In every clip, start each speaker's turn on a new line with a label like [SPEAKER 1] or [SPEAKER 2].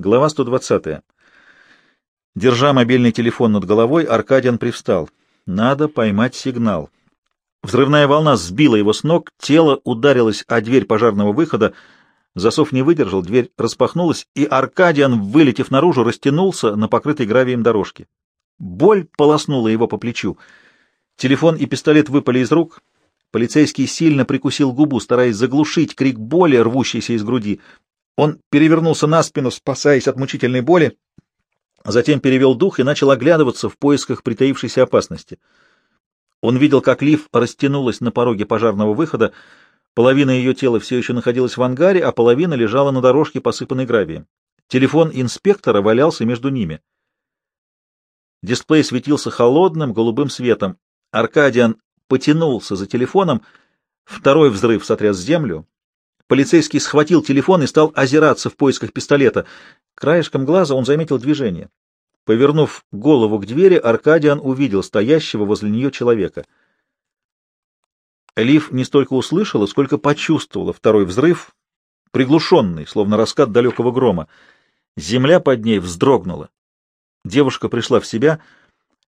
[SPEAKER 1] Глава 120. Держа мобильный телефон над головой, Аркадиан привстал. Надо поймать сигнал. Взрывная волна сбила его с ног, тело ударилось о дверь пожарного выхода, засов не выдержал, дверь распахнулась, и Аркадиан, вылетев наружу, растянулся на покрытой гравием дорожке. Боль полоснула его по плечу. Телефон и пистолет выпали из рук. Полицейский сильно прикусил губу, стараясь заглушить крик боли, рвущийся из груди. Он перевернулся на спину, спасаясь от мучительной боли, затем перевел дух и начал оглядываться в поисках притаившейся опасности. Он видел, как Лив растянулась на пороге пожарного выхода, половина ее тела все еще находилась в ангаре, а половина лежала на дорожке, посыпанной гравием. Телефон инспектора валялся между ними. Дисплей светился холодным голубым светом. Аркадиан потянулся за телефоном. Второй взрыв сотряс землю. Полицейский схватил телефон и стал озираться в поисках пистолета. Краешком глаза он заметил движение. Повернув голову к двери, Аркадиан увидел стоящего возле нее человека. Лив не столько услышала, сколько почувствовала второй взрыв, приглушенный, словно раскат далекого грома. Земля под ней вздрогнула. Девушка пришла в себя.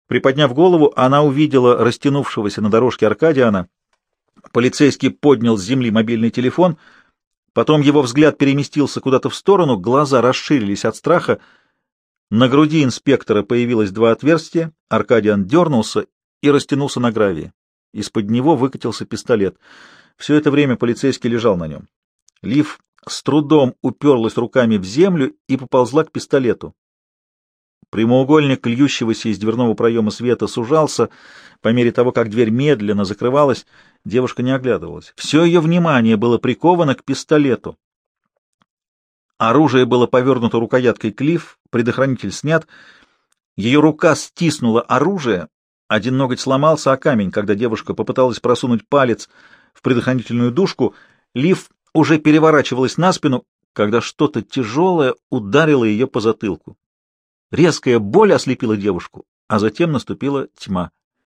[SPEAKER 1] Приподняв голову, она увидела растянувшегося на дорожке Аркадиана. Полицейский поднял с земли мобильный телефон — Потом его взгляд переместился куда-то в сторону, глаза расширились от страха. На груди инспектора появилось два отверстия, Аркадиан дернулся и растянулся на гравии. Из-под него выкатился пистолет. Все это время полицейский лежал на нем. Лив с трудом уперлась руками в землю и поползла к пистолету. Прямоугольник льющегося из дверного проема света сужался по мере того, как дверь медленно закрывалась. Девушка не оглядывалась. Все ее внимание было приковано к пистолету. Оружие было повернуто рукояткой клифф, предохранитель снят. Ее рука стиснула оружие. Один ноготь сломался о камень, когда девушка попыталась просунуть палец в предохранительную дужку. Лив уже переворачивалась на спину, когда что-то тяжелое ударило ее по затылку. Резкая боль ослепила девушку, а затем наступила тьма.